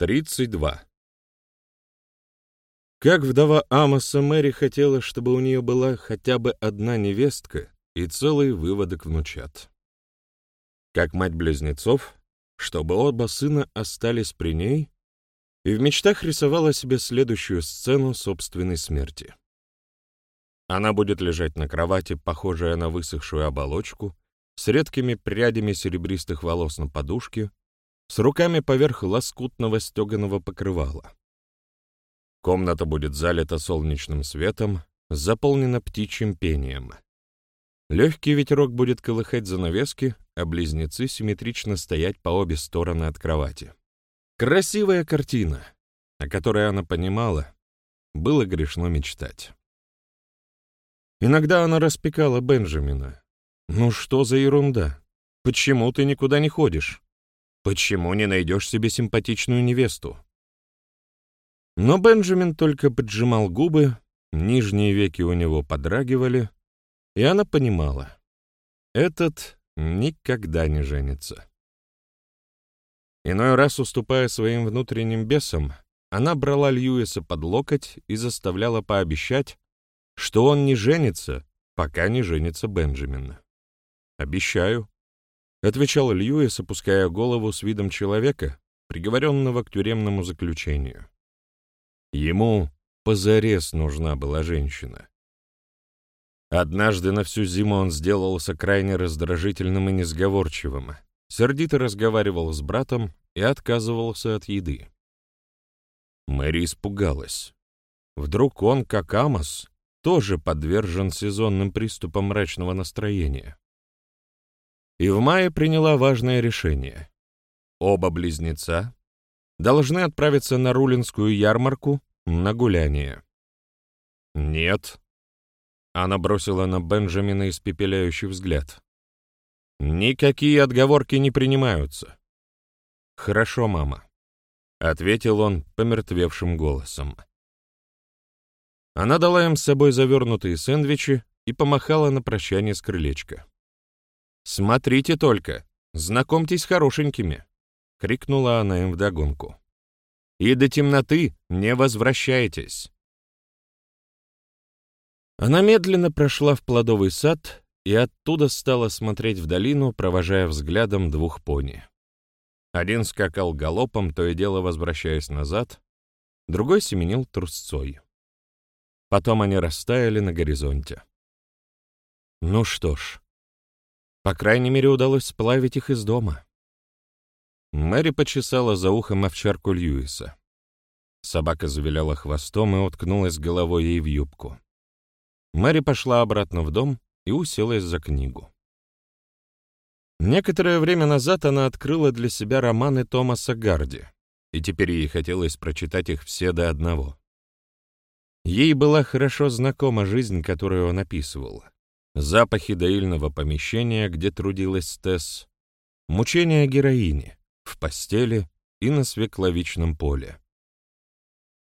32. Как вдова Амоса Мэри хотела, чтобы у нее была хотя бы одна невестка и целый выводок внучат. Как мать близнецов, чтобы оба сына остались при ней, и в мечтах рисовала себе следующую сцену собственной смерти. Она будет лежать на кровати, похожая на высохшую оболочку, с редкими прядями серебристых волос на подушке, с руками поверх лоскутного стеганого покрывала. Комната будет залита солнечным светом, заполнена птичьим пением. Легкий ветерок будет колыхать занавески, а близнецы симметрично стоять по обе стороны от кровати. Красивая картина, о которой она понимала, было грешно мечтать. Иногда она распекала Бенджамина. «Ну что за ерунда? Почему ты никуда не ходишь? Почему не найдешь себе симпатичную невесту? Но Бенджамин только поджимал губы, нижние веки у него подрагивали, и она понимала, этот никогда не женится. Иной раз, уступая своим внутренним бесам, она брала Льюиса под локоть и заставляла пообещать, что он не женится, пока не женится Бенджамин. «Обещаю», — отвечал Льюис, опуская голову с видом человека, приговоренного к тюремному заключению. Ему позарез нужна была женщина. Однажды на всю зиму он сделался крайне раздражительным и несговорчивым, сердито разговаривал с братом и отказывался от еды. Мэри испугалась. Вдруг он, как Амос, тоже подвержен сезонным приступам мрачного настроения и в мае приняла важное решение. Оба близнеца должны отправиться на Рулинскую ярмарку на гуляние. «Нет», — она бросила на Бенджамина испепеляющий взгляд. «Никакие отговорки не принимаются». «Хорошо, мама», — ответил он помертвевшим голосом. Она дала им с собой завернутые сэндвичи и помахала на прощание с крылечка. «Смотрите только, знакомьтесь с хорошенькими!» — крикнула она им вдогонку. «И до темноты не возвращайтесь!» Она медленно прошла в плодовый сад и оттуда стала смотреть в долину, провожая взглядом двух пони. Один скакал галопом, то и дело возвращаясь назад, другой семенил трусцой. Потом они растаяли на горизонте. Ну что ж, по крайней мере, удалось сплавить их из дома. Мэри почесала за ухом овчарку Льюиса. Собака завиляла хвостом и уткнулась головой ей в юбку. Мэри пошла обратно в дом и уселась за книгу. Некоторое время назад она открыла для себя романы Томаса Гарди, и теперь ей хотелось прочитать их все до одного. Ей была хорошо знакома жизнь, которую он описывал запахи доильного помещения, где трудилась Тесс, мучения героини в постели и на свекловичном поле.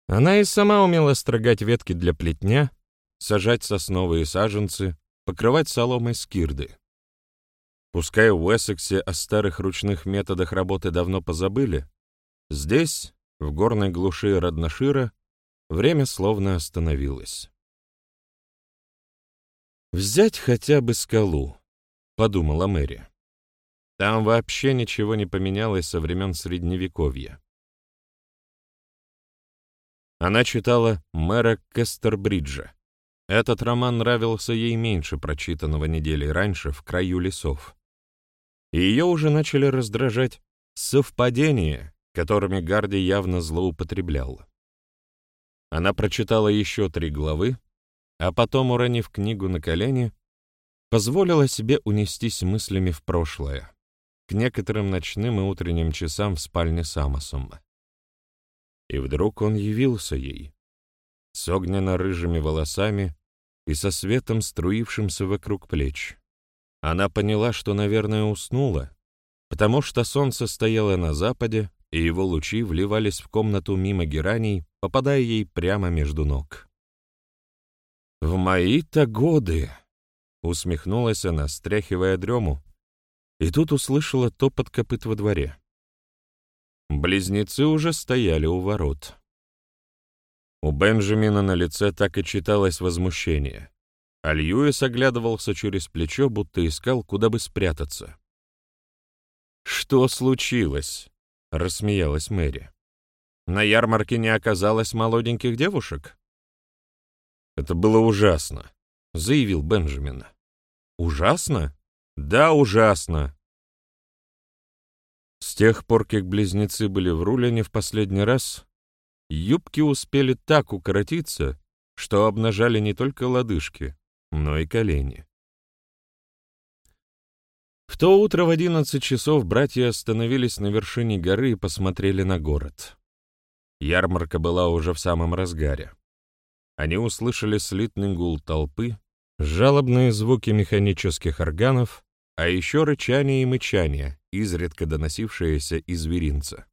Она и сама умела строгать ветки для плетня, сажать сосновые саженцы, покрывать соломой скирды. Пускай в Уэссексе о старых ручных методах работы давно позабыли, здесь, в горной глуши Родношира, время словно остановилось. «Взять хотя бы скалу», — подумала Мэри. Там вообще ничего не поменялось со времен Средневековья. Она читала «Мэра Кестербриджа». Этот роман нравился ей меньше прочитанного недели раньше «В краю лесов». И ее уже начали раздражать совпадения, которыми Гарди явно злоупотреблял. Она прочитала еще три главы, а потом, уронив книгу на колени, позволила себе унестись мыслями в прошлое, к некоторым ночным и утренним часам в спальне с Амосом. И вдруг он явился ей, с огненно-рыжими волосами и со светом, струившимся вокруг плеч. Она поняла, что, наверное, уснула, потому что солнце стояло на западе, и его лучи вливались в комнату мимо гераний, попадая ей прямо между ног. «В мои-то годы!» — усмехнулась она, стряхивая дрему, и тут услышала топот копыт во дворе. Близнецы уже стояли у ворот. У Бенджамина на лице так и читалось возмущение, а Льюис оглядывался через плечо, будто искал, куда бы спрятаться. «Что случилось?» — рассмеялась Мэри. «На ярмарке не оказалось молоденьких девушек?» «Это было ужасно», — заявил Бенджамин. «Ужасно? Да, ужасно!» С тех пор, как близнецы были в Рулине в последний раз, юбки успели так укоротиться, что обнажали не только лодыжки, но и колени. В то утро в одиннадцать часов братья остановились на вершине горы и посмотрели на город. Ярмарка была уже в самом разгаре. Они услышали слитный гул толпы, жалобные звуки механических органов, а еще рычание и мычание, изредка доносившееся из зверинца.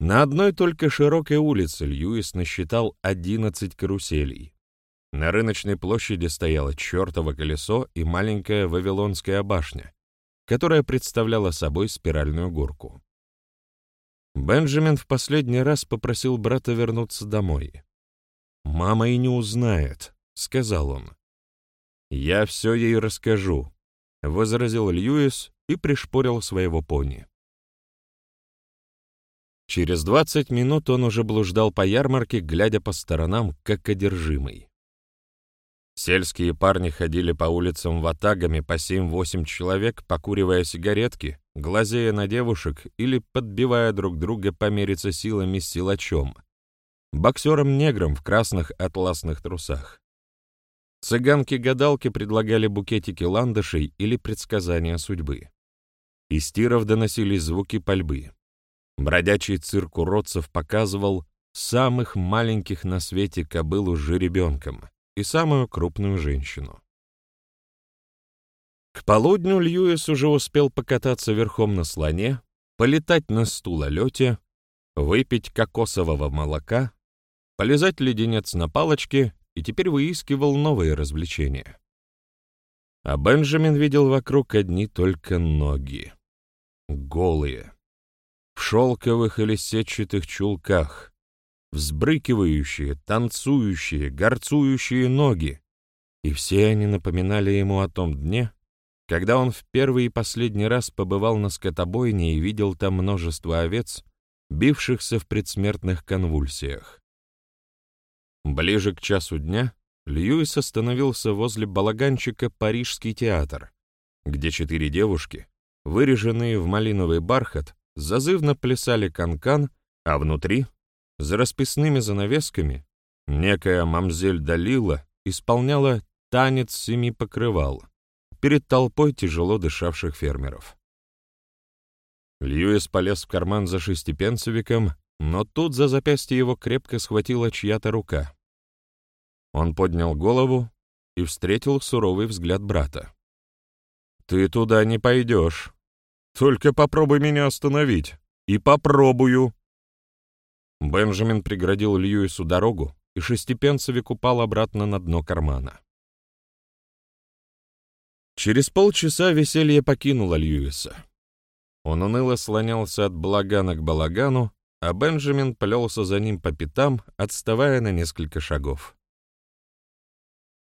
На одной только широкой улице Льюис насчитал одиннадцать каруселей. На рыночной площади стояло чертово колесо и маленькая Вавилонская башня, которая представляла собой спиральную горку. Бенджамин в последний раз попросил брата вернуться домой. «Мама и не узнает», — сказал он. «Я все ей расскажу», — возразил Льюис и пришпорил своего пони. Через двадцать минут он уже блуждал по ярмарке, глядя по сторонам, как одержимый. Сельские парни ходили по улицам ватагами по семь-восемь человек, покуривая сигаретки, глазея на девушек или подбивая друг друга помериться силами с силачом, боксером-негром в красных атласных трусах. Цыганки-гадалки предлагали букетики ландышей или предсказания судьбы. Из тиров доносились звуки пальбы. Бродячий цирк уродцев показывал самых маленьких на свете кобылу с жеребенком — и самую крупную женщину. К полудню Льюис уже успел покататься верхом на слоне, полетать на стулолете, выпить кокосового молока, полезать леденец на палочке и теперь выискивал новые развлечения. А Бенджамин видел вокруг одни только ноги. Голые. В шелковых или сетчатых чулках, взбрыкивающие, танцующие, горцующие ноги, и все они напоминали ему о том дне, когда он в первый и последний раз побывал на скотобойне и видел там множество овец, бившихся в предсмертных конвульсиях. Ближе к часу дня Льюис остановился возле балаганчика «Парижский театр», где четыре девушки, выреженные в малиновый бархат, зазывно плясали канкан, -кан, а внутри за расписными занавесками некая мамзель Далила исполняла танец семи покрывал перед толпой тяжело дышавших фермеров. Льюис полез в карман за шестипенцевиком, но тут за запястье его крепко схватила чья-то рука. Он поднял голову и встретил суровый взгляд брата. «Ты туда не пойдешь. Только попробуй меня остановить. И попробую!» Бенджамин преградил Льюису дорогу, и шестипенцевик упал обратно на дно кармана. Через полчаса веселье покинуло Льюиса. Он уныло слонялся от балагана к балагану, а Бенджамин плелся за ним по пятам, отставая на несколько шагов.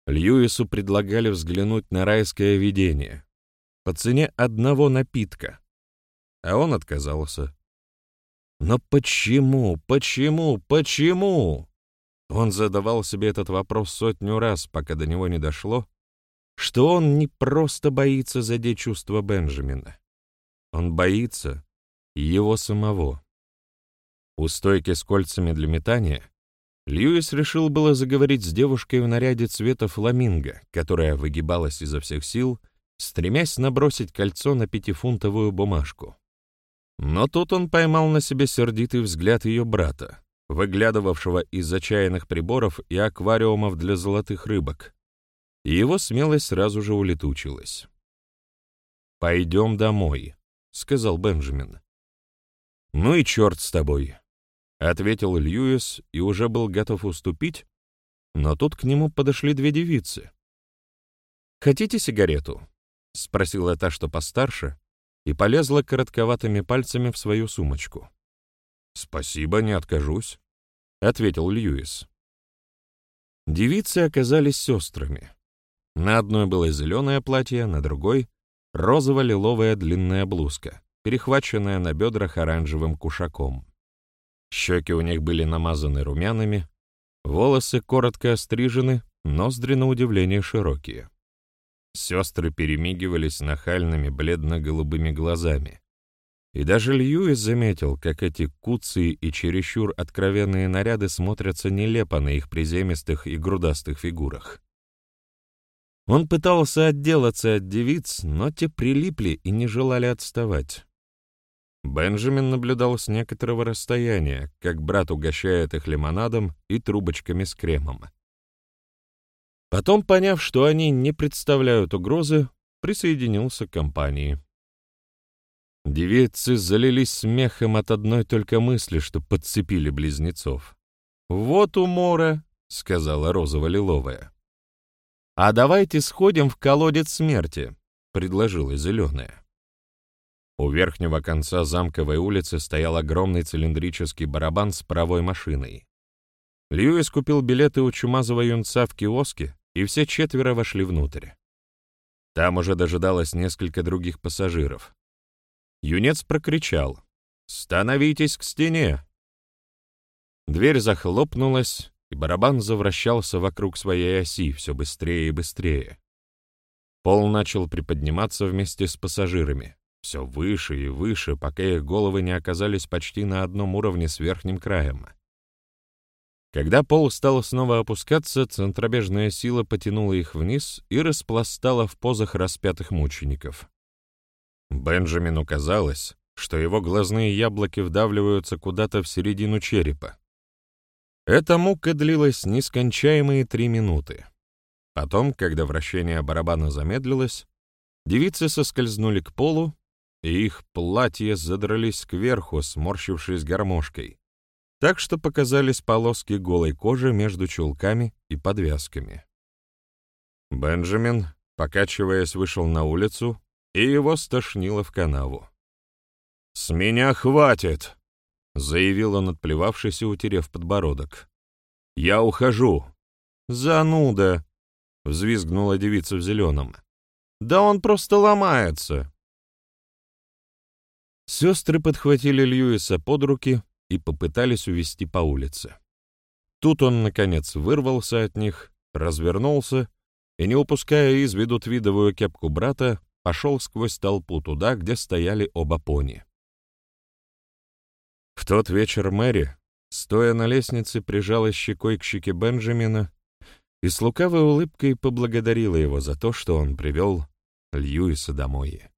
Льюису предлагали взглянуть на райское видение по цене одного напитка, а он отказался. Но почему, почему, почему? Он задавал себе этот вопрос сотню раз, пока до него не дошло, что он не просто боится задеть чувства Бенджамина. Он боится его самого. У стойки с кольцами для метания Льюис решил было заговорить с девушкой в наряде цвета фламинго, которая выгибалась изо всех сил, стремясь набросить кольцо на пятифунтовую бумажку. Но тут он поймал на себе сердитый взгляд ее брата, выглядывавшего из отчаянных приборов и аквариумов для золотых рыбок, и его смелость сразу же улетучилась. «Пойдем домой», — сказал Бенджамин. «Ну и черт с тобой», — ответил Льюис и уже был готов уступить, но тут к нему подошли две девицы. «Хотите сигарету?» — спросила та, что постарше, и полезла коротковатыми пальцами в свою сумочку. «Спасибо, не откажусь», — ответил Льюис. Девицы оказались сестрами. На одной было зеленое платье, на другой — розово-лиловая длинная блузка, перехваченная на бедрах оранжевым кушаком. Щеки у них были намазаны румянами, волосы коротко острижены, ноздри, на удивление, широкие. Сестры перемигивались нахальными бледно-голубыми глазами. И даже Льюис заметил, как эти куцые и чересчур откровенные наряды смотрятся нелепо на их приземистых и грудастых фигурах. Он пытался отделаться от девиц, но те прилипли и не желали отставать. Бенджамин наблюдал с некоторого расстояния, как брат угощает их лимонадом и трубочками с кремом. Потом, поняв, что они не представляют угрозы, присоединился к компании. Девицы залились смехом от одной только мысли, что подцепили близнецов. «Вот умора», — сказала розово-лиловая. «А давайте сходим в колодец смерти», — предложила зеленая. У верхнего конца замковой улицы стоял огромный цилиндрический барабан с паровой машиной. Льюис купил билеты у чумазого юнца в киоске, и все четверо вошли внутрь. Там уже дожидалось несколько других пассажиров. Юнец прокричал «Становитесь к стене!». Дверь захлопнулась, и барабан завращался вокруг своей оси все быстрее и быстрее. Пол начал приподниматься вместе с пассажирами, все выше и выше, пока их головы не оказались почти на одном уровне с верхним краем. Когда пол стал снова опускаться, центробежная сила потянула их вниз и распластала в позах распятых мучеников. Бенджамину казалось, что его глазные яблоки вдавливаются куда-то в середину черепа. Эта мука длилась нескончаемые три минуты. Потом, когда вращение барабана замедлилось, девицы соскользнули к полу и их платья задрались кверху, сморщившись гармошкой, так что показались полоски голой кожи между чулками и подвязками. Бенджамин, покачиваясь, вышел на улицу, и его стошнило в канаву. «С меня хватит!» — заявил он, отплевавшись и утерев подбородок. «Я ухожу!» «Зануда!» — взвизгнула девица в зеленом. «Да он просто ломается!» Сестры подхватили Льюиса под руки и попытались увести по улице. Тут он, наконец, вырвался от них, развернулся и, не упуская из виду твидовую кепку брата, пошел сквозь толпу туда, где стояли оба пони. В тот вечер Мэри, стоя на лестнице, прижала щекой к щеке Бенджамина и с лукавой улыбкой поблагодарила его за то, что он привел Льюиса домой.